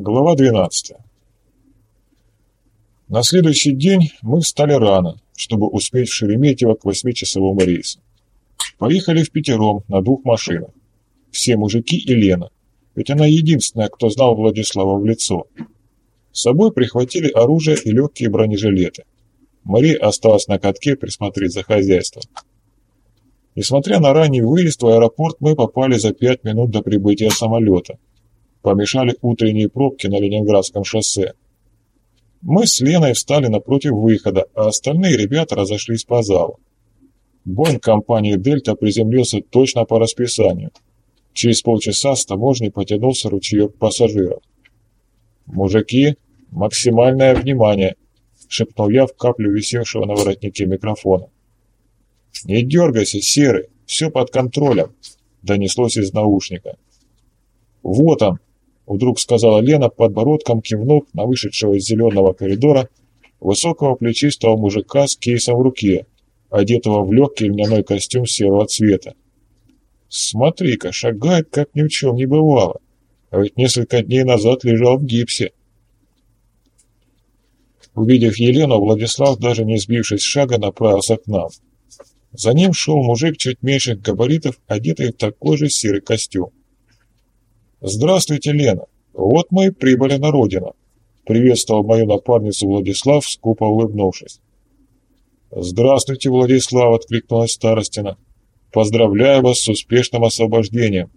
Глава 12. На следующий день мы встали рано, чтобы успеть в Шереметьево к восьмичасовому рейсу. Поехали в пятером на двух машинах. Все мужики и Лена, ведь она единственная, кто знал Владислава в лицо. С собой прихватили оружие и легкие бронежилеты. Мария осталась на катке присмотреть за хозяйством. Несмотря на ранний выезд в аэропорт, мы попали за пять минут до прибытия самолета – помешали утренние пробки на Ленинградском шоссе. Мы с Леной встали напротив выхода, а остальные ребята разошлись по залу. Боинг компании «Дельта» приземлился точно по расписанию. Через полчаса с таможни потянулся ручеек пассажиров. «Мужики, максимальное внимание!» — шепнул я в каплю висевшего на воротнике микрофона. «Не дергайся, Серый, все под контролем!» — донеслось из наушника. «Вот он!» Вдруг сказала Лена, подбородком кивнув на вышедшего из зеленого коридора высокого плечистого мужика с кейсом в руке, одетого в легкий льняной костюм серого цвета. «Смотри-ка, шагает, как ни в чем не бывало, а ведь несколько дней назад лежал в гипсе». Увидев Елену, Владислав, даже не сбившись с шага, направился к нам. За ним шел мужик чуть меньших габаритов, одетый в такой же серый костюм. «Здравствуйте, Лена. Вот мы и прибыли на родину», — приветствовал мою напарницу Владислав, скупо улыбнувшись. «Здравствуйте, Владислав», — откликнулась Старостина. «Поздравляю вас с успешным освобождением.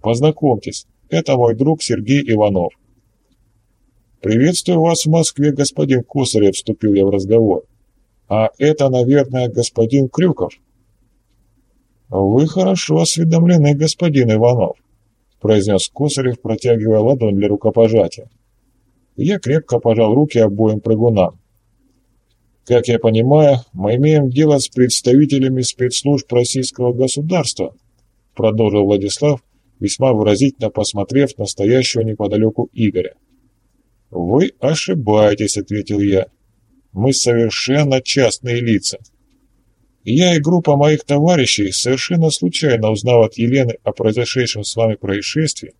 Познакомьтесь, это мой друг Сергей Иванов». «Приветствую вас в Москве, господин Косарев», — вступил я в разговор. «А это, наверное, господин Крюков». «Вы хорошо осведомлены, господин Иванов произнес Косарев, протягивая ладонь для рукопожатия. Я крепко пожал руки обоим прыгунам. Как я понимаю, мы имеем дело с представителями спецслужб российского государства, продолжил Владислав, весьма выразительно посмотрев на стоящего неподалеку Игоря. «Вы ошибаетесь», — ответил я. «Мы совершенно частные лица. Я и группа моих товарищей, совершенно случайно узнав от Елены о произошедшем с вами происшествии,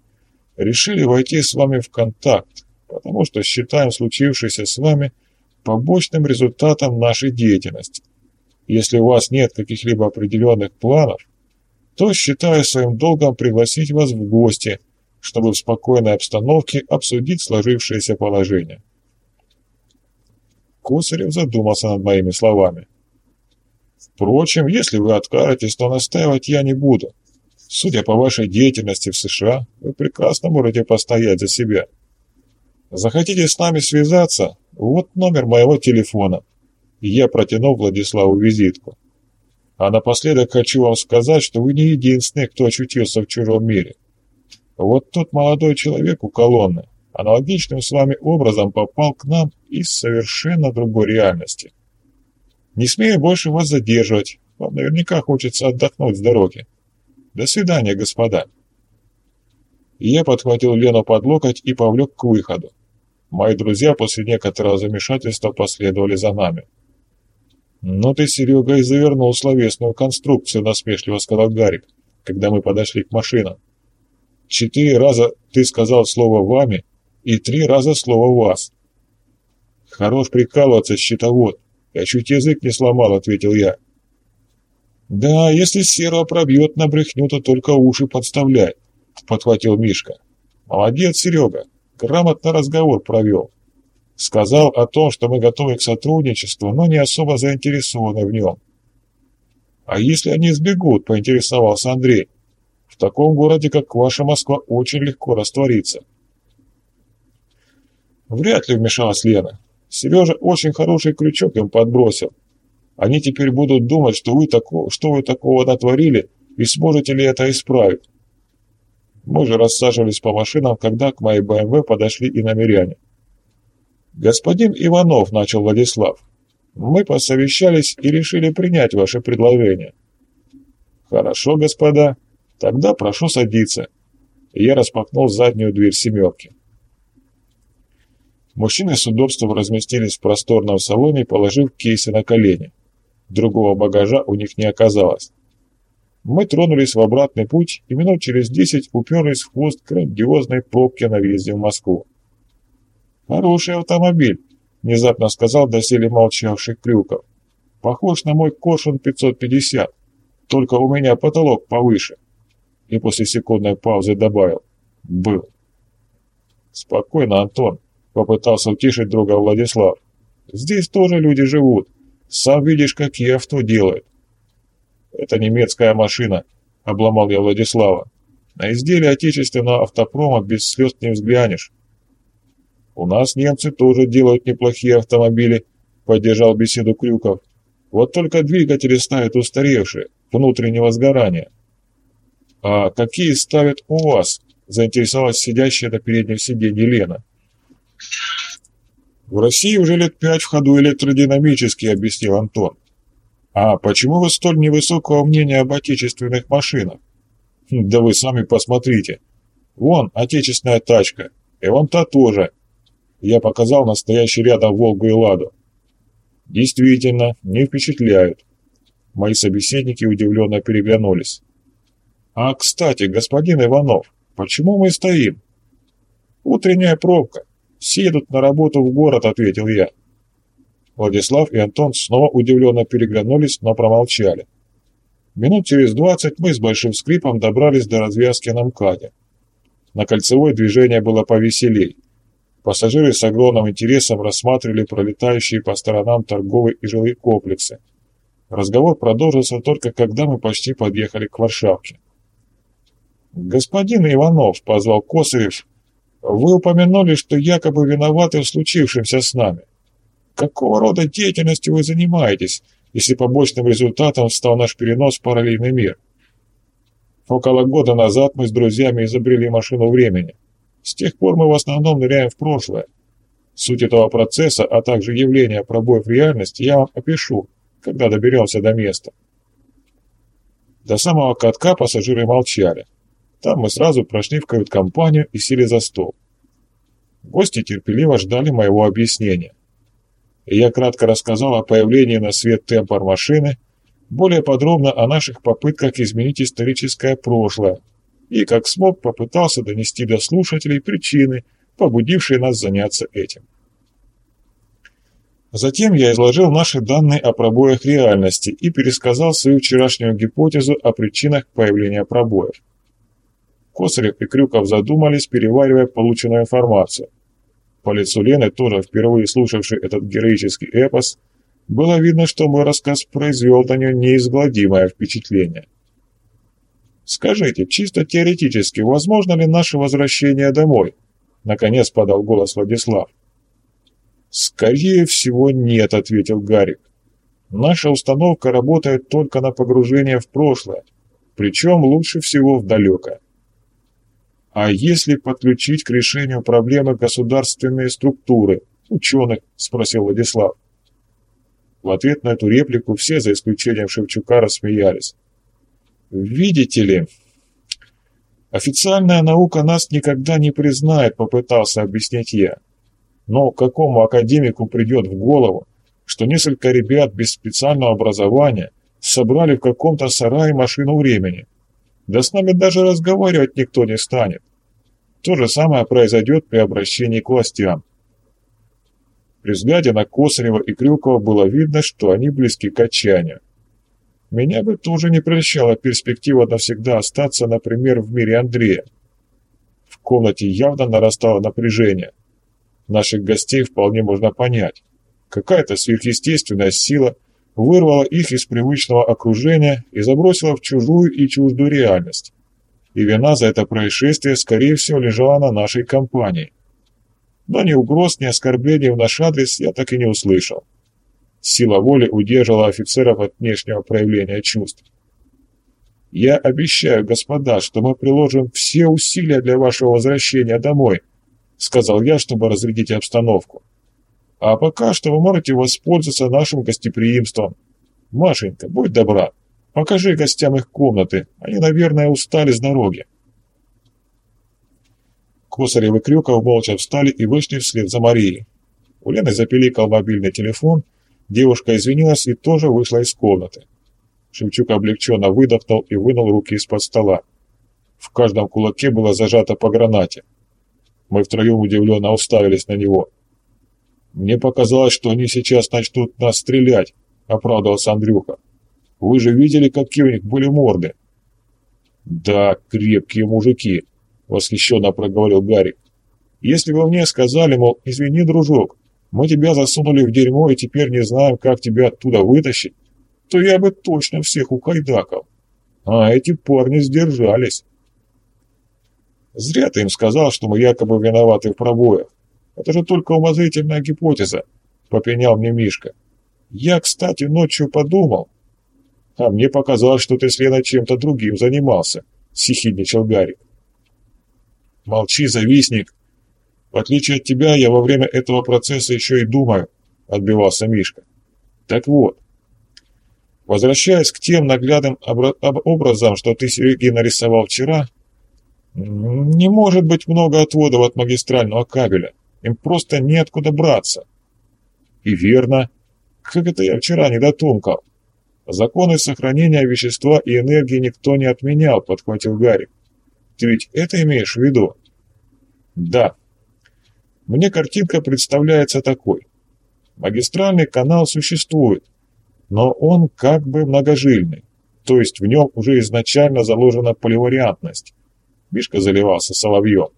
решили войти с вами в контакт, потому что считаем случившееся с вами побочным результатом нашей деятельности. Если у вас нет каких-либо определенных планов, то считаю своим долгом пригласить вас в гости, чтобы в спокойной обстановке обсудить сложившееся положение. Косарев задумался над моими словами. Впрочем, если вы откажетесь, то настаивать я не буду. Судя по вашей деятельности в США, вы прекрасно можете постоять за себя. Захотите с нами связаться? Вот номер моего телефона. Я протянул Владиславу визитку. А напоследок хочу вам сказать, что вы не единственный, кто очутился в чужом мире. Вот тот молодой человек у колонны аналогичным с вами образом попал к нам из совершенно другой реальности. Не смею больше вас задерживать. Вам наверняка хочется отдохнуть с дороги. До свидания, господа. я подхватил Лену под локоть и повлек к выходу. Мои друзья после некоторого замешательства последовали за нами. «Ну ты, Серега, и завернул словесную конструкцию», — насмешливо сказал Гарик, когда мы подошли к машинам. «Четыре раза ты сказал слово «вами» и три раза слово «вас». Хорош прикалываться, щитовод. «Я чуть язык не сломал», — ответил я. «Да, если серого пробьет на брехню, то только уши подставляй», — подхватил Мишка. «Молодец, Серега, грамотно разговор провел. Сказал о том, что мы готовы к сотрудничеству, но не особо заинтересованы в нем». «А если они сбегут?» — поинтересовался Андрей. «В таком городе, как ваша Москва, очень легко раствориться». «Вряд ли вмешалась Лена. Сережа очень хороший крючок им подбросил. Они теперь будут думать, что вы, тако, что вы такого натворили и сможете ли это исправить. Мы же рассаживались по машинам, когда к моей БМВ подошли и намеряне. «Господин Иванов», — начал Владислав, — «мы посовещались и решили принять ваше предложение». «Хорошо, господа, тогда прошу садиться». Я распахнул заднюю дверь «семерки». Мужчины с удобством разместились в просторном салоне, положив кейсы на колени. Другого багажа у них не оказалось. Мы тронулись в обратный путь и минут через десять уперлись в хвост грандиозной пробки на въезде в Москву. «Хороший автомобиль», — внезапно сказал доселе молчавший Крюков. «Похож на мой Коршун 550, только у меня потолок повыше». И после секундной паузы добавил «Был». «Спокойно, Антон», — попытался утешить друга Владислав. «Здесь тоже люди живут. Сам видишь, какие авто делают». «Это немецкая машина», — обломал я Владислава. «На изделие отечественного автопрома без слез не взглянешь». «У нас немцы тоже делают неплохие автомобили», — поддержал беседу Крюков. «Вот только двигатели ставят устаревшие, внутреннего сгорания». «А какие ставят у вас?» — заинтересовалась сидящая на переднем сиденье Лена. «В России уже лет пять в ходу электродинамический», — объяснил Антон. «А почему вы столь невысокого мнения об отечественных машинах?» «Хм, «Да вы сами посмотрите. Вон отечественная тачка, и вон та тоже». Я показал настоящий рядом «Волгу» и «Ладу». «Действительно, не впечатляют». Мои собеседники удивленно переглянулись. «А, кстати, господин Иванов, почему мы стоим?» «Утренняя пробка. Все едут на работу в город», — ответил я. Владислав и Антон снова удивленно переглянулись, но промолчали. Минут через двадцать мы с большим скрипом добрались до развязки на МКАДе. На кольцевой движение было повеселей. Пассажиры с огромным интересом рассматривали пролетающие по сторонам торговые и жилые комплексы. Разговор продолжился только когда мы почти подъехали к Варшавке. «Господин Иванов», — позвал Косарев, вы упомянули, что якобы виноваты в случившемся с нами. Какого рода деятельностью вы занимаетесь, если побочным результатом стал наш перенос в параллельный мир? Около года назад мы с друзьями изобрели машину времени. С тех пор мы в основном ныряем в прошлое. Суть этого процесса, а также явления пробоев реальности я вам опишу, когда доберемся до места. До самого катка пассажиры молчали. Там мы сразу прошли в кают-компанию и сели за стол. Гости терпеливо ждали моего объяснения. И я кратко рассказал о появлении на свет темпор машины, более подробно о наших попытках изменить историческое прошлое, и, как смог, попытался донести до слушателей причины, побудившие нас заняться этим. Затем я изложил наши данные о пробоях реальности и пересказал свою вчерашнюю гипотезу о причинах появления пробоев. Косарев и Крюков задумались, переваривая полученную информацию. По лицу Лены, тоже впервые слушавшей этот героический эпос, было видно, что мой рассказ произвел на нее неизгладимое впечатление. «Скажите, чисто теоретически, возможно ли наше возвращение домой?» Наконец подал голос Владислав. «Скорее всего, нет», — ответил Гарик. «Наша установка работает только на погружение в прошлое, причем лучше всего в далекое. А если подключить к решению проблемы государственные структуры, ученых, спросил Владислав. В ответ на эту реплику все, за исключением Шевчука, рассмеялись. «Видите ли, официальная наука нас никогда не признает», — попытался объяснить я. «Но какому академику придет в голову, что несколько ребят без специального образования собрали в каком-то сарае машину времени? Да с нами даже разговаривать никто не станет. То же самое произойдет при обращении к властям. При взгляде на Косарева и Крюкова было видно, что они близки к отчаянию. Меня бы тоже не прельщала перспектива навсегда остаться, например, в мире Андрея. В комнате явно нарастало напряжение. Наших гостей вполне можно понять. Какая-то сверхъестественная сила – вырвала их из привычного окружения и забросила в чужую и чуждую реальность. И вина за это происшествие, скорее всего, лежала на нашей компании. Но ни угроз, ни оскорблений в наш адрес я так и не услышал. Сила воли удерживала офицеров от внешнего проявления чувств. «Я обещаю, господа, что мы приложим все усилия для вашего возвращения домой», сказал я, чтобы разрядить обстановку. А пока что вы можете воспользоваться нашим гостеприимством. Машенька, будь добра, покажи гостям их комнаты. Они, наверное, устали с дороги. Косарев и Крюков молча встали и вышли вслед за Марией. У Лены запиликал мобильный телефон, девушка извинилась и тоже вышла из комнаты. Шевчук облегченно выдохнул и вынул руки из-под стола. В каждом кулаке было зажато по гранате. Мы втроем удивленно уставились на него – Мне показалось, что они сейчас начнут нас стрелять, оправдывался Андрюха. Вы же видели, какие у них были морды? Да, крепкие мужики, восхищенно проговорил Гарик. Если бы мне сказали, мол, извини, дружок, мы тебя засунули в дерьмо и теперь не знаем, как тебя оттуда вытащить, то я бы точно всех укайдакал. А эти парни сдержались. Зря ты им сказал, что мы якобы виноваты в пробоях. Это же только умозрительная гипотеза, попенял мне Мишка. Я, кстати, ночью подумал. А мне показалось, что ты с Леной чем-то другим занимался, сихидничал Гарик. Молчи, завистник. В отличие от тебя, я во время этого процесса еще и думаю, отбивался Мишка. Так вот, возвращаясь к тем наглядным образам, что ты, Сергей, нарисовал вчера, не может быть много отводов от магистрального кабеля. Им просто неоткуда браться. И верно. Как это я вчера не дотумкал? Законы сохранения вещества и энергии никто не отменял, подхватил Гарри. Ты ведь это имеешь в виду? Да. Мне картинка представляется такой. Магистральный канал существует, но он как бы многожильный, то есть в нем уже изначально заложена поливариантность. Мишка заливался соловьем.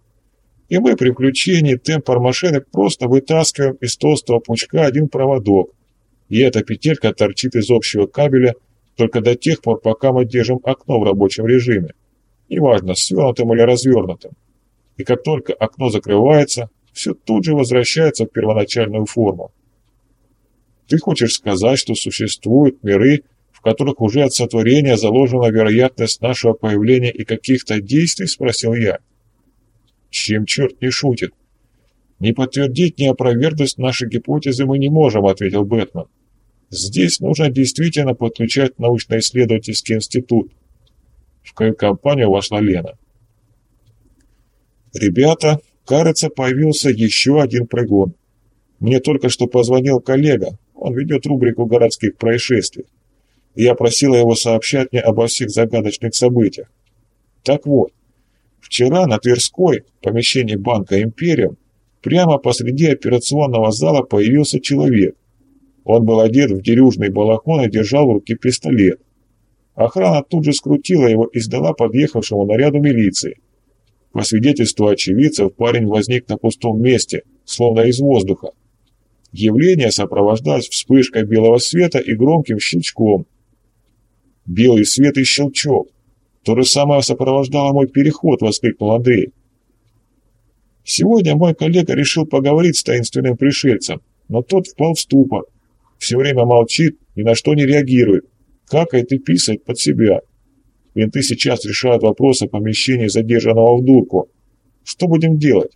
И мы при включении темпор машины просто вытаскиваем из толстого пучка один проводок, и эта петелька торчит из общего кабеля только до тех пор, пока мы держим окно в рабочем режиме, неважно, свернутым или развернутым. И как только окно закрывается, все тут же возвращается в первоначальную форму. Ты хочешь сказать, что существуют миры, в которых уже от сотворения заложена вероятность нашего появления и каких-то действий?» – спросил я. «Чем черт не шутит?» «Не подтвердить, не опровергнуть наши гипотезы мы не можем», – ответил Бэтмен. «Здесь нужно действительно подключать научно-исследовательский институт». В компанию вошла Лена. «Ребята, кажется, появился еще один прыгун. Мне только что позвонил коллега, он ведет рубрику городских происшествий я просила его сообщать мне обо всех загадочных событиях. Так вот, вчера на Тверской, помещении банка «Империум», прямо посреди операционного зала появился человек. Он был одет в дерюжный балахон и держал в руке пистолет. Охрана тут же скрутила его и сдала подъехавшему наряду милиции. По свидетельству очевидцев, парень возник на пустом месте, словно из воздуха. Явление сопровождалось вспышкой белого света и громким щелчком, Белый свет и щелчок. То же самое сопровождало мой переход, воскликнул Андрей. Сегодня мой коллега решил поговорить с таинственным пришельцем, но тот впал в ступор. Все время молчит, ни на что не реагирует. Какает и писает под себя. Винты сейчас решают вопрос о помещении задержанного в дурку. Что будем делать?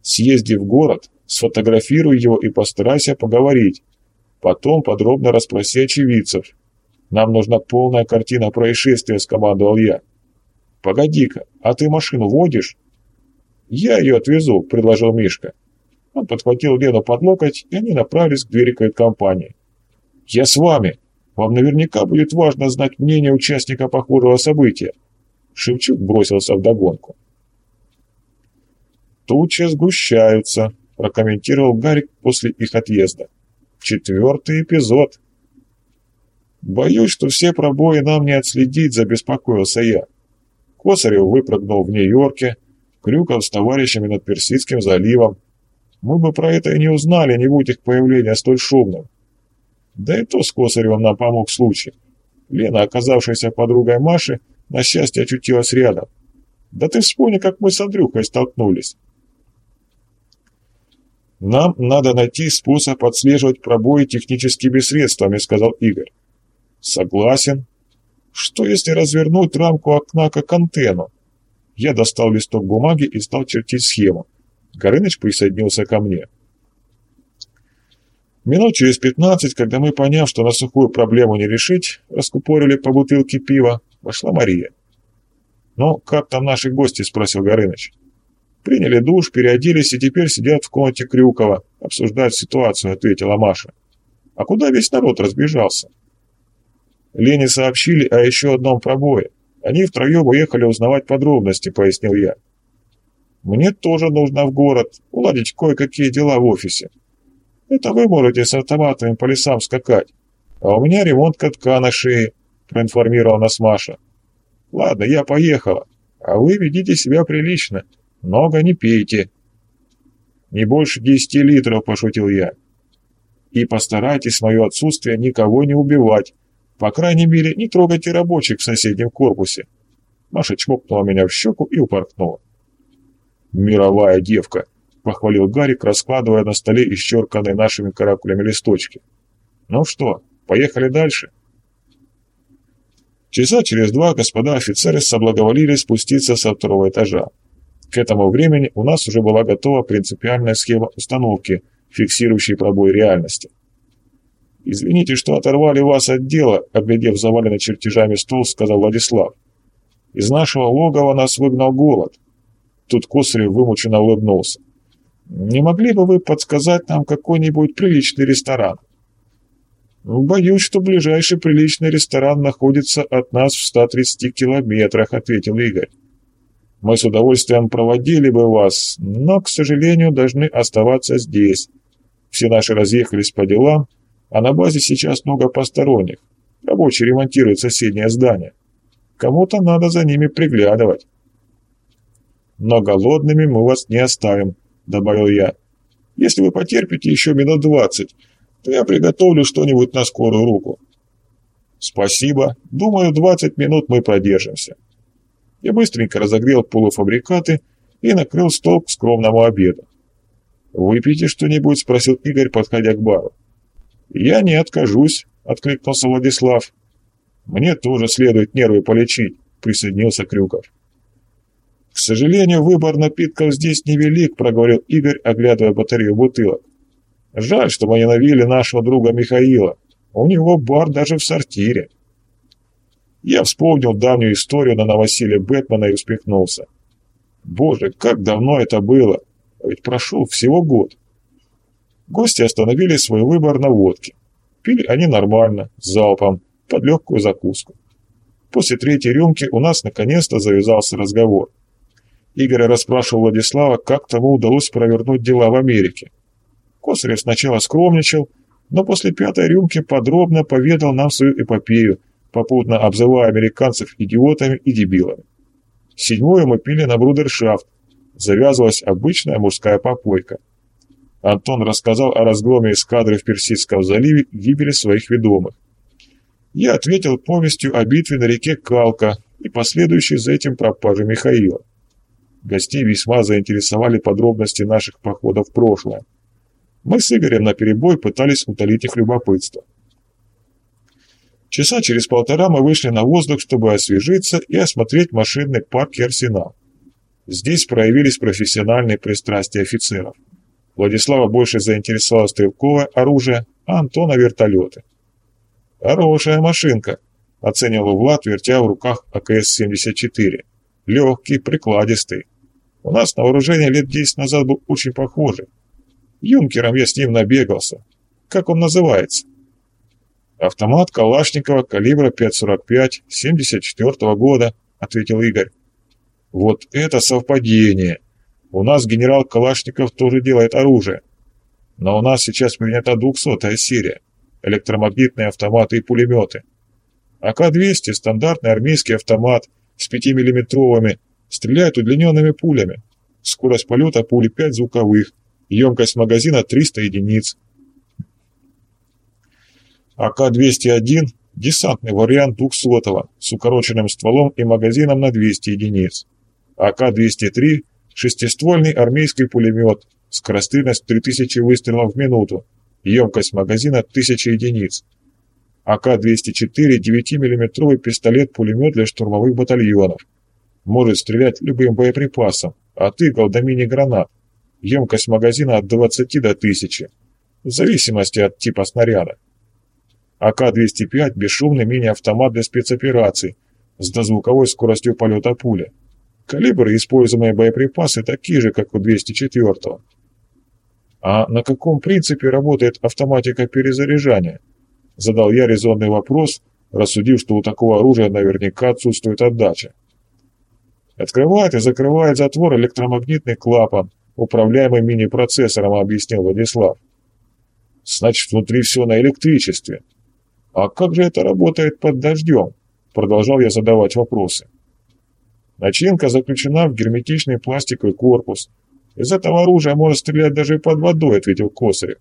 Съезди в город, сфотографируй его и постарайся поговорить. Потом подробно расспроси очевидцев. Нам нужна полная картина происшествия, скомандовал я. Погоди-ка, а ты машину водишь? Я ее отвезу, предложил Мишка. Он подхватил Лену под локоть, и они направились к двери кают-компании. «Я с вами. Вам наверняка будет важно знать мнение участника похожего события». Шевчук бросился в догонку. «Тучи сгущаются», – прокомментировал Гарик после их отъезда. «Четвертый эпизод». «Боюсь, что все пробои нам не отследить», — забеспокоился я. Косарев выпрыгнул в Нью-Йорке, Крюков с товарищами над Персидским заливом. Мы бы про это и не узнали, не будь их появления столь шумным. Да и то с Косаревым нам помог случай. Лена, оказавшаяся подругой Маши, на счастье очутилась рядом. Да ты вспомни, как мы с Андрюхой столкнулись. «Нам надо найти способ отслеживать пробои техническими средствами», — сказал Игорь. Согласен. Что если развернуть рамку окна как антенну? Я достал листок бумаги и стал чертить схему. Горыныч присоединился ко мне. Минут через пятнадцать, когда мы, поняв, что на сухую проблему не решить, раскупорили по бутылке пива, вошла Мария. «Ну, как там наши гости?» – спросил Горыныч. «Приняли душ, переоделись и теперь сидят в комнате Крюкова, обсуждают ситуацию», – ответила Маша. «А куда весь народ разбежался?» Лене сообщили о еще одном пробое. Они втроем уехали узнавать подробности, пояснил я. Мне тоже нужно в город, уладить кое-какие дела в офисе. Это вы можете с автоматами по лесам скакать. А у меня ремонт катка на шее, проинформировала нас Маша. Ладно, я поехала. А вы ведите себя прилично. Много не пейте. Не больше десяти литров, пошутил я. И постарайтесь в мое отсутствие никого не убивать. По крайней мере, не трогайте рабочих в соседнем корпусе. Маша чмокнула меня в щеку и упорхнула. «Мировая девка!» — похвалил Гарик, раскладывая на столе исчерканные нашими каракулями листочки. «Ну что, поехали дальше?» Часа через два господа офицеры соблаговолили спуститься со второго этажа. К этому времени у нас уже была готова принципиальная схема установки, фиксирующей пробой реальности. «Извините, что оторвали вас от дела», — оглядев заваленный чертежами стол, сказал Владислав. «Из нашего логова нас выгнал голод». Тут Косарев вымученно улыбнулся. «Не могли бы вы подсказать нам какой-нибудь приличный ресторан?» «Ну, «Боюсь, что ближайший приличный ресторан находится от нас в 130 километрах», — ответил Игорь. «Мы с удовольствием проводили бы вас, но, к сожалению, должны оставаться здесь. Все наши разъехались по делам, а на базе сейчас много посторонних. Рабочие ремонтируют соседнее здание. Кому-то надо за ними приглядывать. Но голодными мы вас не оставим, добавил я. Если вы потерпите еще минут двадцать, то я приготовлю что-нибудь на скорую руку. Спасибо. Думаю, двадцать минут мы продержимся. Я быстренько разогрел полуфабрикаты и накрыл стол к скромному обеду. «Выпейте что-нибудь?» — спросил Игорь, подходя к бару. «Я не откажусь», — откликнулся Владислав. «Мне тоже следует нервы полечить», — присоединился Крюков. «К сожалению, выбор напитков здесь невелик», — проговорил Игорь, оглядывая батарею бутылок. «Жаль, что мы не навили нашего друга Михаила. У него бар даже в сортире». Я вспомнил давнюю историю на новоселье Бэтмена и успехнулся. «Боже, как давно это было! Ведь прошел всего год». Гости остановили свой выбор на водке. Пили они нормально, залпом, под легкую закуску. После третьей рюмки у нас наконец-то завязался разговор. Игорь расспрашивал Владислава, как тому удалось провернуть дела в Америке. Косарев сначала скромничал, но после пятой рюмки подробно поведал нам свою эпопею, попутно обзывая американцев идиотами и дебилами. Седьмую мы пили на брудершафт. Завязывалась обычная мужская попойка. Антон рассказал о разгроме эскадры в Персидском заливе гибели своих ведомых. Я ответил повестью о битве на реке Калка и последующей за этим пропаже Михаила. Гостей весьма заинтересовали подробности наших походов в прошлое. Мы с Игорем наперебой пытались утолить их любопытство. Часа через полтора мы вышли на воздух, чтобы освежиться и осмотреть машинный парк и арсенал. Здесь проявились профессиональные пристрастия офицеров. Владислава больше заинтересовало стрелковое оружие, а Антона вертолеты. «Хорошая машинка», — оценивал Влад, вертя в руках АКС-74. «Легкий, прикладистый. У нас на вооружении лет 10 назад был очень похожий. Юнкером я с ним набегался. Как он называется?» «Автомат Калашникова калибра 5,45, 74 -го года», — ответил Игорь. «Вот это совпадение!» У нас генерал Калашников тоже делает оружие. Но у нас сейчас принята двухсотая серия. Электромагнитные автоматы и пулеметы. АК-200 – стандартный армейский автомат с 5-миллиметровыми, стреляет удлиненными пулями. Скорость полета пули 5 звуковых, емкость магазина 300 единиц. АК-201 – десантный вариант 200-го с укороченным стволом и магазином на 200 единиц. АК-203 Шестиствольный армейский пулемет, скорострельность 3000 выстрелов в минуту, емкость магазина 1000 единиц. АК-204 9-мм пистолет-пулемет для штурмовых батальонов. Может стрелять любым боеприпасом, от игл до мини-гранат. Емкость магазина от 20 до 1000, в зависимости от типа снаряда. АК-205 – бесшумный мини-автомат для спецопераций с дозвуковой скоростью полета пули. Калибры и используемые боеприпасы такие же, как у 204-го. А на каком принципе работает автоматика перезаряжания? Задал я резонный вопрос, рассудив, что у такого оружия наверняка отсутствует отдача. Открывает и закрывает затвор электромагнитный клапан, управляемый мини-процессором, объяснил Владислав. Значит, внутри все на электричестве. А как же это работает под дождем? Продолжал я задавать вопросы. Начинка заключена в герметичный пластиковый корпус. Из этого оружия можно стрелять даже под водой, ответил Косарев.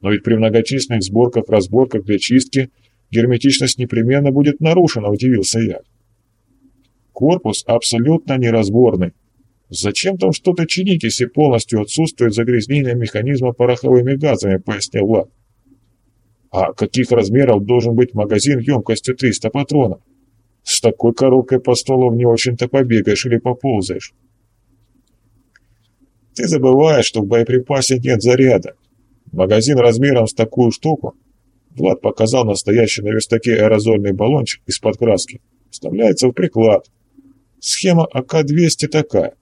Но ведь при многочисленных сборках-разборках для чистки герметичность непременно будет нарушена, удивился я. Корпус абсолютно неразборный. Зачем там что-то чинить, если полностью отсутствует загрязнение механизма пороховыми газами, пояснил Влад. А каких размеров должен быть магазин емкостью 300 патронов? С такой коробкой по столу не очень-то побегаешь или поползаешь. Ты забываешь, что в боеприпасе нет заряда. Магазин размером с такую штуку, Влад показал настоящий на верстаке аэрозольный баллончик из-под краски, вставляется в приклад. Схема АК-200 такая.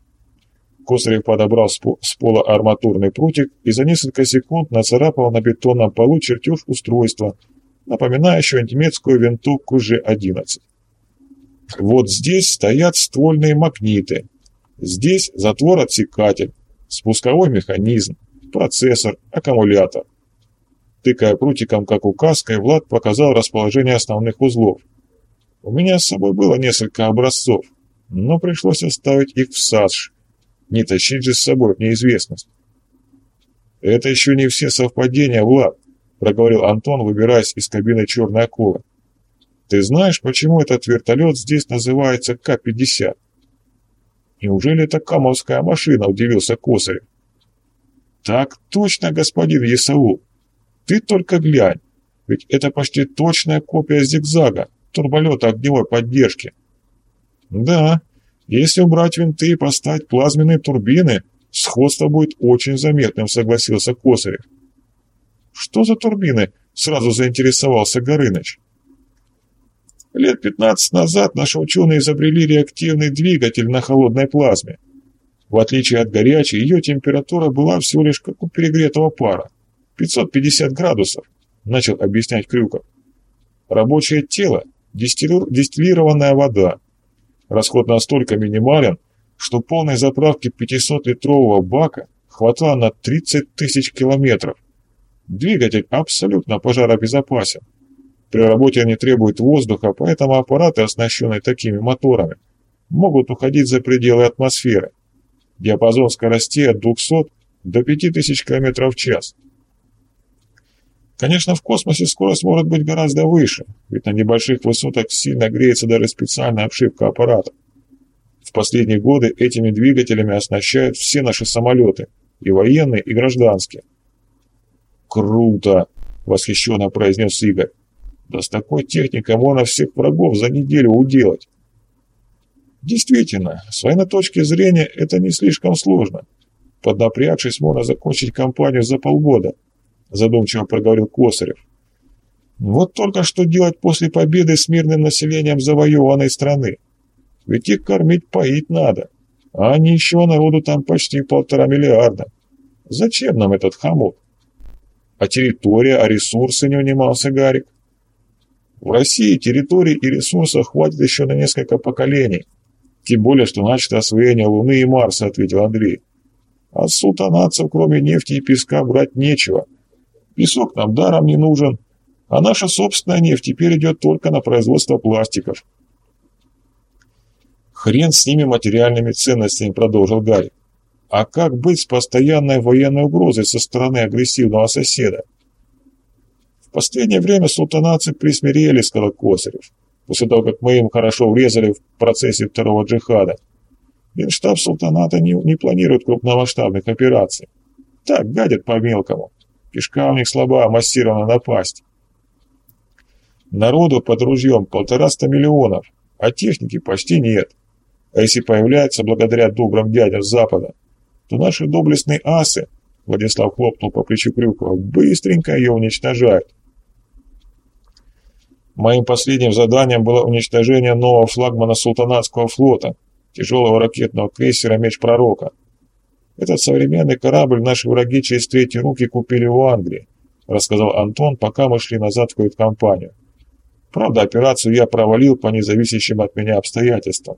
Косарев подобрал с пола арматурный прутик и за несколько секунд нацарапал на бетонном полу чертеж устройства, напоминающего немецкую винтовку Ж-11. Вот здесь стоят ствольные магниты. Здесь затвор-отсекатель, спусковой механизм, процессор, аккумулятор. Тыкая прутиком, как указкой, Влад показал расположение основных узлов. У меня с собой было несколько образцов, но пришлось оставить их в САСШ. Не тащить же с собой в неизвестность. «Это еще не все совпадения, Влад», — проговорил Антон, выбираясь из кабины черной акулы. «Ты знаешь, почему этот вертолет здесь называется К-50?» «Неужели это камовская машина?» — удивился Косарев. «Так точно, господин Есаул. Ты только глянь, ведь это почти точная копия зигзага, турболета огневой поддержки». «Да, если убрать винты и поставить плазменные турбины, сходство будет очень заметным», — согласился Косарев. «Что за турбины?» — сразу заинтересовался Горыныч. Лет 15 назад наши ученые изобрели реактивный двигатель на холодной плазме. В отличие от горячей, ее температура была всего лишь как у перегретого пара. 550 градусов, начал объяснять Крюков. Рабочее тело – дистиллированная вода. Расход настолько минимален, что полной заправки 500-литрового бака хватало на 30 тысяч километров. Двигатель абсолютно пожаробезопасен. При работе они требуют воздуха, поэтому аппараты, оснащенные такими моторами, могут уходить за пределы атмосферы. Диапазон скоростей от 200 до 5000 км в час. Конечно, в космосе скорость может быть гораздо выше, ведь на небольших высотах сильно греется даже специальная обшивка аппарата. В последние годы этими двигателями оснащают все наши самолеты, и военные, и гражданские. «Круто!» — восхищенно произнес Игорь. «Да с такой техникой можно всех врагов за неделю уделать». Действительно, с военной точки зрения это не слишком сложно. Поднапрягшись, можно закончить кампанию за полгода, задумчиво проговорил Косарев. Вот только что делать после победы с мирным населением завоеванной страны? Ведь их кормить, поить надо. А еще народу там почти полтора миллиарда. Зачем нам этот хомут? А территория, а ресурсы не унимался Гарик. В России территории и ресурсов хватит еще на несколько поколений. Тем более, что начато освоение Луны и Марса, ответил Андрей. А султанатцев, кроме нефти и песка, брать нечего. Песок нам даром не нужен, а наша собственная нефть теперь идет только на производство пластиков. Хрен с ними материальными ценностями, продолжил Гарри. А как быть с постоянной военной угрозой со стороны агрессивного соседа? Последнее время султанатцы присмирели, сказал Косарев после того, как мы им хорошо врезали в процессе второго джихада. Генштаб султаната не, не планирует крупномасштабных операций. Так, гадят по-мелкому. Кишка у них слаба, массированно напасть. Народу под ружьем полтораста миллионов, а техники почти нет. А если появляется благодаря добрым дядям Запада, то наши доблестные асы, Владислав хлопнул по плечу Крюкова, быстренько ее уничтожают. Моим последним заданием было уничтожение нового флагмана султанатского флота, тяжелого ракетного крейсера «Меч Пророка». Этот современный корабль наши враги через третьи руки купили в Англии, рассказал Антон, пока мы шли назад в кают-компанию. Правда, операцию я провалил по независящим от меня обстоятельствам.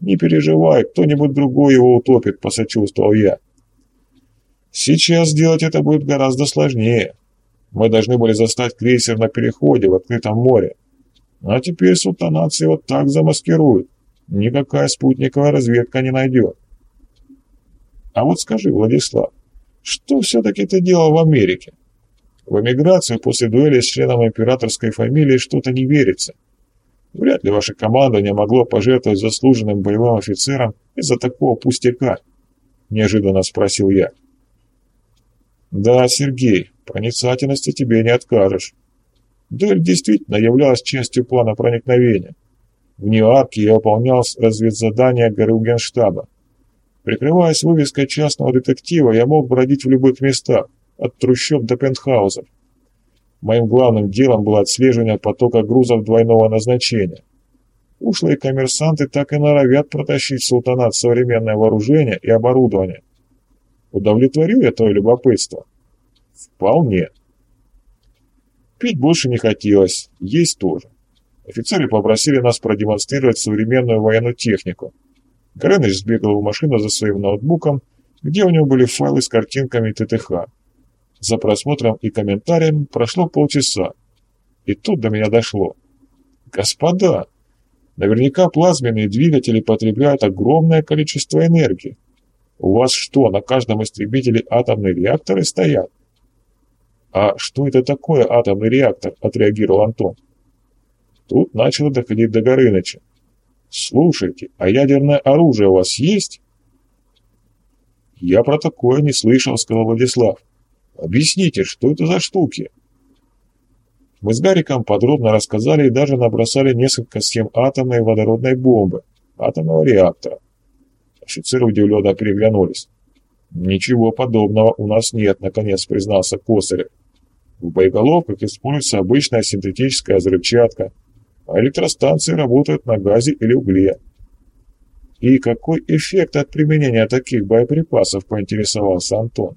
«Не переживай, кто-нибудь другой его утопит», — посочувствовал я. Сейчас сделать это будет гораздо сложнее. Мы должны были застать крейсер на переходе в открытом море. А теперь султанации вот так замаскируют. Никакая спутниковая разведка не найдет. А вот скажи, Владислав, что все-таки ты делал в Америке? В эмиграцию после дуэли с членом императорской фамилии что-то не верится. Вряд ли ваше командование могло пожертвовать заслуженным боевым офицером из-за такого пустяка, неожиданно спросил я. Да, Сергей, проницательности тебе не откажешь. Дуэль действительно являлась частью плана проникновения. В Нью-Йорке я выполнял разведзадание горы Генштаба. Прикрываясь вывеской частного детектива, я мог бродить в любых местах, от трущоб до пентхаузов. Моим главным делом было отслеживание потока грузов двойного назначения. Ушлые коммерсанты так и норовят протащить в султанат современное вооружение и оборудование. Удовлетворю я твое любопытство? Вполне. Пить больше не хотелось, есть тоже. Офицеры попросили нас продемонстрировать современную военную технику. Горыныч сбегал в машину за своим ноутбуком, где у него были файлы с картинками ТТХ. За просмотром и комментариями прошло полчаса. И тут до меня дошло. Господа, наверняка плазменные двигатели потребляют огромное количество энергии. У вас что, на каждом истребителе атомные реакторы стоят? А что это такое атомный реактор? Отреагировал Антон. Тут начало доходить до Горыныча. Слушайте, а ядерное оружие у вас есть? Я про такое не слышал, сказал Владислав. Объясните, что это за штуки? Мы с Гариком подробно рассказали и даже набросали несколько схем атомной водородной бомбы, атомного реактора. Офицеры удивленно переглянулись. «Ничего подобного у нас нет», — наконец признался Косарев. «В боеголовках используется обычная синтетическая взрывчатка, а электростанции работают на газе или угле». «И какой эффект от применения таких боеприпасов?» — поинтересовался Антон.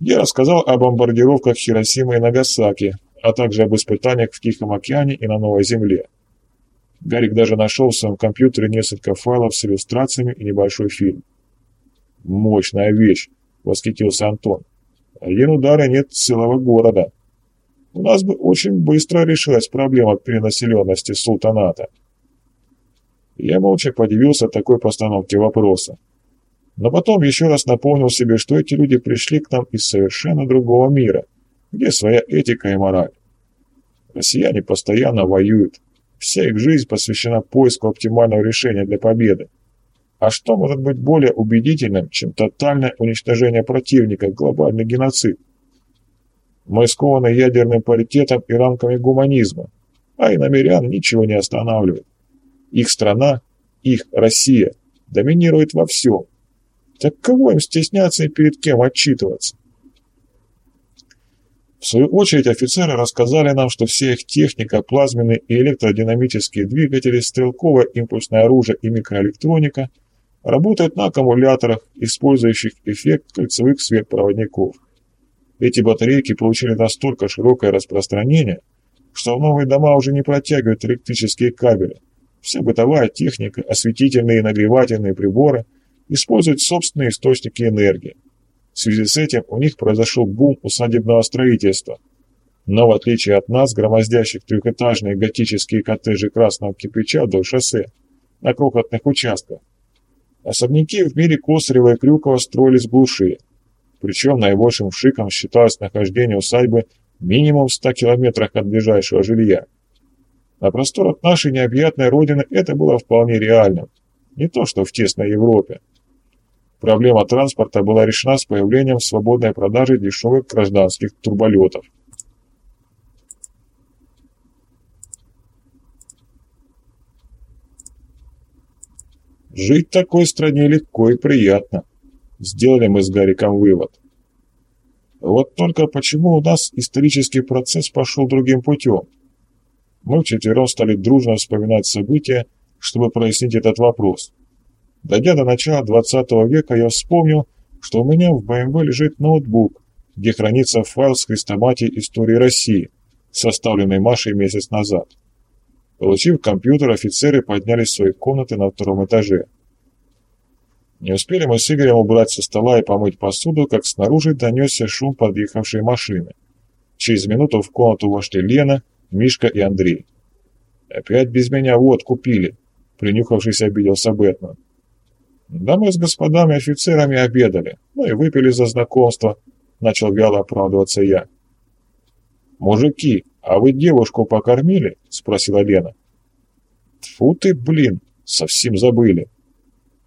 Я рассказал о бомбардировках Хиросимы и Нагасаки, а также об испытаниях в Тихом океане и на Новой Земле. Гарик даже нашел в своем компьютере несколько файлов с иллюстрациями и небольшой фильм. «Мощная вещь!» — восхитился Антон. «Один удар и нет целого города. У нас бы очень быстро решилась проблема перенаселенности султаната». Я молча подивился такой постановке вопроса. Но потом еще раз напомнил себе, что эти люди пришли к нам из совершенно другого мира, где своя этика и мораль. Россияне постоянно воюют. Вся их жизнь посвящена поиску оптимального решения для победы. А что может быть более убедительным, чем тотальное уничтожение противника, глобальный геноцид? Мы скованы ядерным паритетом и рамками гуманизма, а иномерян ничего не останавливает. Их страна, их Россия доминирует во всем, так кого им стесняться и перед кем отчитываться? В свою очередь офицеры рассказали нам, что вся их техника, плазменные и электродинамические двигатели, стрелковое импульсное оружие и микроэлектроника работают на аккумуляторах, использующих эффект кольцевых светопроводников. Эти батарейки получили настолько широкое распространение, что в новые дома уже не протягивают электрические кабели. Вся бытовая техника, осветительные и нагревательные приборы – использовать собственные источники энергии. В связи с этим у них произошел бум усадебного строительства. Но в отличие от нас, громоздящих трехэтажные готические коттеджи красного кирпича вдоль шоссе, на крохотных участках, особняки в мире Косарева и Крюкова строились глуши. Причем наибольшим шиком считалось нахождение усадьбы минимум в 100 километрах от ближайшего жилья. На просторах нашей необъятной родины это было вполне реальным, не то что в тесной Европе. Проблема транспорта была решена с появлением свободной продажи дешевых гражданских турболетов. Жить в такой стране легко и приятно. Сделали мы с Гариком вывод. Вот только почему у нас исторический процесс пошел другим путем? Мы вчетвером стали дружно вспоминать события, чтобы прояснить этот вопрос. Дойдя до начала 20 века, я вспомнил, что у меня в БМВ лежит ноутбук, где хранится файл с хрестоматией истории России, составленный Машей месяц назад. Получив компьютер, офицеры поднялись в свои комнаты на втором этаже. Не успели мы с Игорем убрать со стола и помыть посуду, как снаружи донесся шум подъехавшей машины. Через минуту в комнату вошли Лена, Мишка и Андрей. «Опять без меня водку пили», — принюхавшись, обиделся Бэтмен. «Да мы с господами офицерами обедали, ну и выпили за знакомство», — начал вяло оправдываться я. «Мужики, а вы девушку покормили?» — спросила Лена. «Тьфу ты, блин, совсем забыли.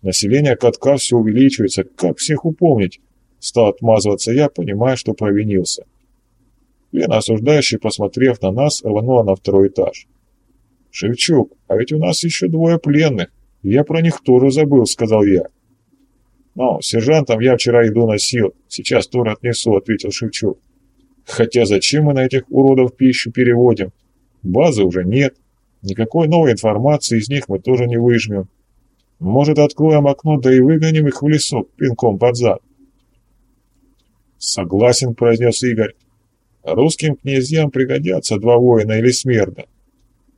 Население катка все увеличивается, как всех упомнить?» Стал отмазываться я, понимая, что провинился. Лена, осуждающий, посмотрев на нас, рванула на второй этаж. «Шевчук, а ведь у нас еще двое пленных. Я про них тоже забыл», — сказал я. «Ну, сержантом я вчера еду носил, сейчас тоже отнесу», — ответил Шевчук. «Хотя зачем мы на этих уродов пищу переводим? Базы уже нет, никакой новой информации из них мы тоже не выжмем. Может, откроем окно, да и выгоним их в лесок пинком под зад?» «Согласен», — произнес Игорь. «Русским князьям пригодятся два воина или смерда.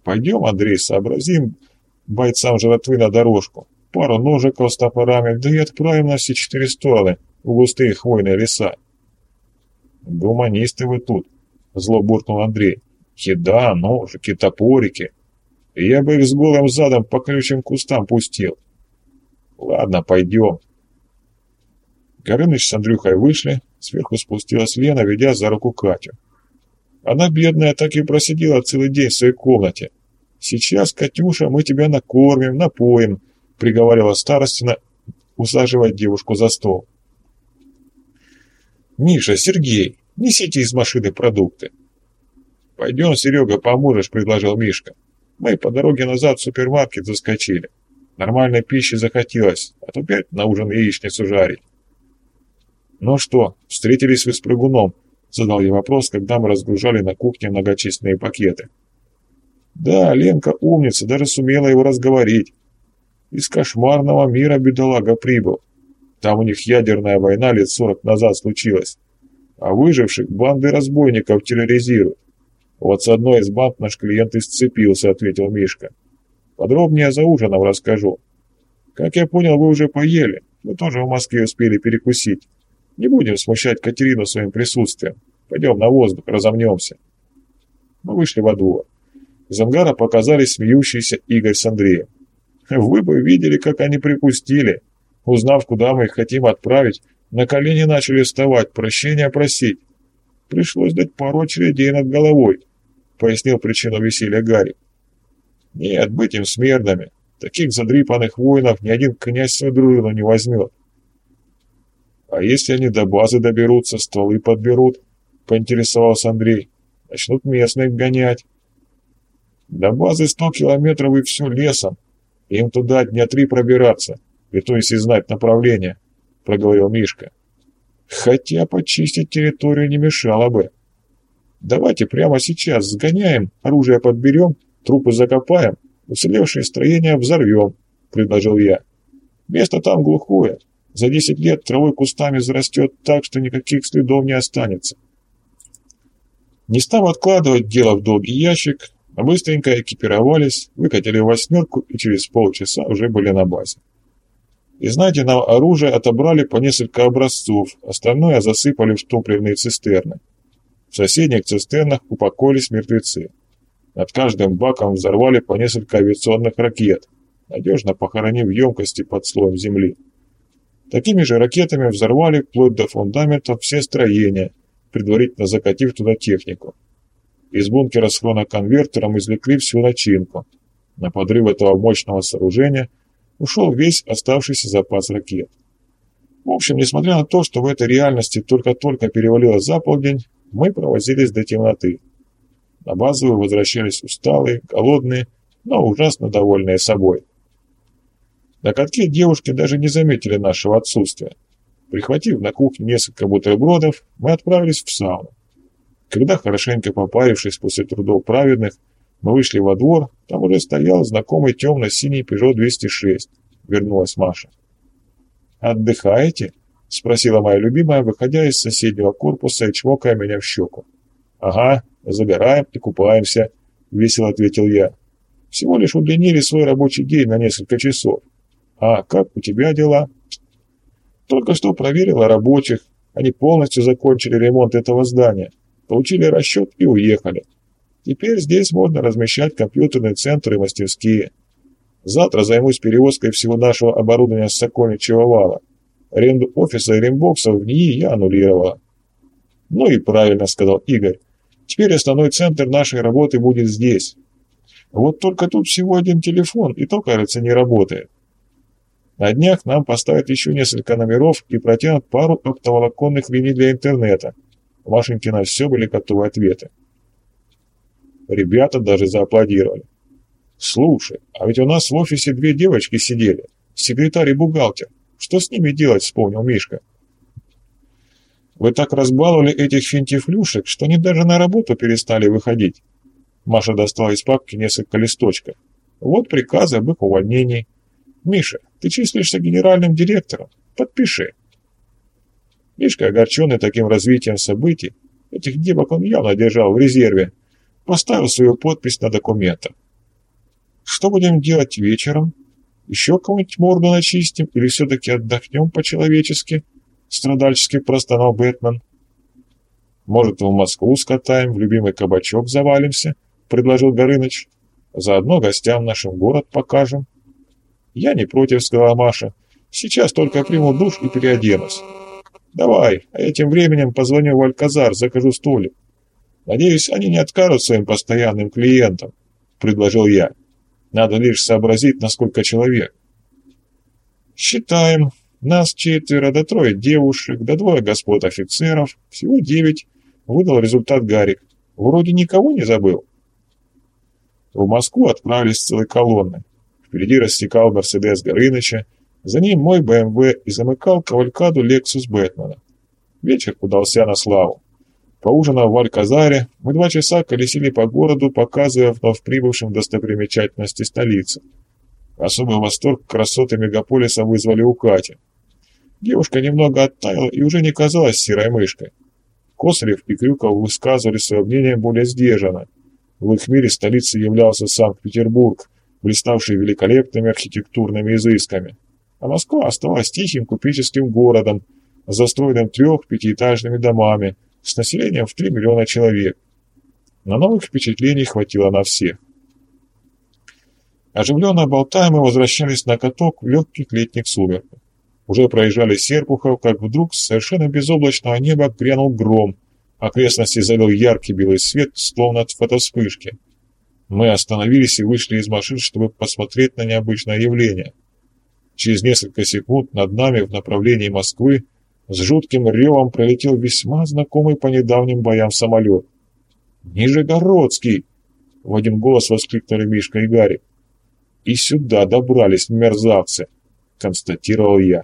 Пойдем, Андрей, сообразим бойцам жратвы на дорожку, пару ножиков с топорами, да и отправим на все четыре стороны в густые хвойные леса. «Гуманисты вы тут», — зло буркнул Андрей. «Еда, ножики, топорики. Я бы их с голым задом по колючим кустам пустил». «Ладно, пойдем». Горыныч с Андрюхой вышли, сверху спустилась Лена, ведя за руку Катю. Она, бедная, так и просидела целый день в своей комнате. «Сейчас, Катюша, мы тебя накормим, напоим», — приговаривала старостина, усаживая девушку за стол. «Миша, Сергей, несите из машины продукты». «Пойдем, Серега, поможешь», — предложил Мишка. «Мы по дороге назад в супермаркет заскочили. Нормальной пищи захотелось, а то опять на ужин яичницу жарить». «Ну что, встретились вы с прыгуном?» Задал я вопрос, когда мы разгружали на кухне многочисленные пакеты. Да, Ленка умница, даже сумела его разговорить. Из кошмарного мира бедолага прибыл. Там у них ядерная война лет сорок назад случилась. А выживших банды разбойников терроризируют. Вот с одной из банд наш клиент исцепился, ответил Мишка. Подробнее за ужином расскажу. Как я понял, вы уже поели. Мы тоже в Москве успели перекусить. Не будем смущать Катерину своим присутствием. Пойдем на воздух, разомнемся. Мы вышли во двор. Из ангара показались смеющиеся Игорь с Андреем. Вы бы видели, как они припустили. Узнав, куда мы их хотим отправить, на колени начали вставать, прощения просить. Пришлось дать пару очередей над головой, пояснил причину веселья Гарри. Нет, быть им смердами. Таких задрипанных воинов ни один князь свою дружину не возьмет. «А если они до базы доберутся, стволы подберут?» — поинтересовался Андрей. «Начнут местных гонять». «До базы сто километров и все лесом. Им туда дня три пробираться, если знать направление», — проговорил Мишка. «Хотя почистить территорию не мешало бы. Давайте прямо сейчас сгоняем, оружие подберем, трупы закопаем, уцелевшие строения взорвем», — предложил я. «Место там глухое, за 10 лет травой кустами зарастет так, что никаких следов не останется. Не став откладывать дело в долгий ящик, быстренько экипировались, выкатили восьмерку и через полчаса уже были на базе. Из найденного оружия отобрали по несколько образцов, остальное засыпали в топливные цистерны. В соседних цистернах упокоились мертвецы. Над каждым баком взорвали по несколько авиационных ракет, надежно похоронив емкости под слоем земли. Такими же ракетами взорвали вплоть до фундаментов все строения, предварительно закатив туда технику. Из бункера с хроноконвертером извлекли всю начинку. На подрыв этого мощного сооружения ушел весь оставшийся запас ракет. В общем, несмотря на то, что в этой реальности только-только перевалило за полдень, мы провозились до темноты. На базовую возвращались усталые, голодные, но ужасно довольные собой. На катке девушки даже не заметили нашего отсутствия. Прихватив на кухне несколько бутербродов, мы отправились в сауну. Когда, хорошенько попарившись после трудов праведных, мы вышли во двор, там уже стоял знакомый темно-синий Peugeot 206. Вернулась Маша. «Отдыхаете?» — спросила моя любимая, выходя из соседнего корпуса и чмокая меня в щеку. «Ага, забираем и купаемся», — весело ответил я. «Всего лишь удлинили свой рабочий день на несколько часов. «А как у тебя дела?» Только что проверила рабочих, они полностью закончили ремонт этого здания, получили расчет и уехали. Теперь здесь можно размещать компьютерные центры и мастерские. Завтра займусь перевозкой всего нашего оборудования с Сокольничьего вала. Аренду офиса и рембоксов в НИИ я аннулировала. Ну и правильно, сказал Игорь. Теперь основной центр нашей работы будет здесь. Вот только тут всего один телефон, и то, кажется, не работает. На днях нам поставят еще несколько номеров и протянут пару оптоволоконных линий для интернета. Машеньки на все были готовы ответы. Ребята даже зааплодировали. «Слушай, а ведь у нас в офисе две девочки сидели, секретарь и бухгалтер. Что с ними делать?» — вспомнил Мишка. «Вы так разбаловали этих финтифлюшек, что они даже на работу перестали выходить». Маша достала из папки несколько листочков. «Вот приказы об их увольнении. Миша, ты числишься генеральным директором. Подпиши». Мишка, огорченный таким развитием событий, этих девок он явно держал в резерве, поставил свою подпись на документах. Что будем делать вечером? Еще кому-нибудь морду начистим или все-таки отдохнем по-человечески? Страдальчески простонал Бэтмен. Может, в Москву скатаем, в любимый кабачок завалимся? Предложил Горыныч. Заодно гостям нашим город покажем. Я не против, сказала Маша. Сейчас только приму душ и переоденусь. Давай, а я тем временем позвоню в Альказар, закажу столик. Надеюсь, они не откажут своим постоянным клиентам, предложил я. Надо лишь сообразить, насколько человек. Считаем. Нас четверо, да трое девушек, да двое господ офицеров. Всего девять. Выдал результат Гарик. Вроде никого не забыл. В Москву отправились целой колонны. Впереди растекал Мерседес Горыныча, за ним мой БМВ и замыкал кавалькаду Лексус Бэтмена. Вечер удался на славу. Поужинав в Альказаре, мы два часа колесили по городу, показывая вновь прибывшим достопримечательности столицы. Особый восторг красоты мегаполиса вызвали у Кати. Девушка немного оттаяла и уже не казалась серой мышкой. Косарев и Крюков высказывали свое мнение более сдержанно. В их мире столицей являлся Санкт-Петербург, блиставший великолепными архитектурными изысками. А Москва оставалась тихим купеческим городом, застроенным трех-пятиэтажными домами, с населением в 3 миллиона человек. Но новых впечатлений хватило на всех. Оживленно болтая, мы возвращались на каток в легких летних сумерках. Уже проезжали Серпухов, как вдруг с совершенно безоблачного неба грянул гром. Окрестности залил яркий белый свет, словно от фотовспышки. Мы остановились и вышли из машин, чтобы посмотреть на необычное явление. Через несколько секунд над нами в направлении Москвы с жутким ревом пролетел весьма знакомый по недавним боям самолет. «Нижегородский!» — в один голос воскликнули Мишка и Гарри. «И сюда добрались мерзавцы!» — констатировал я.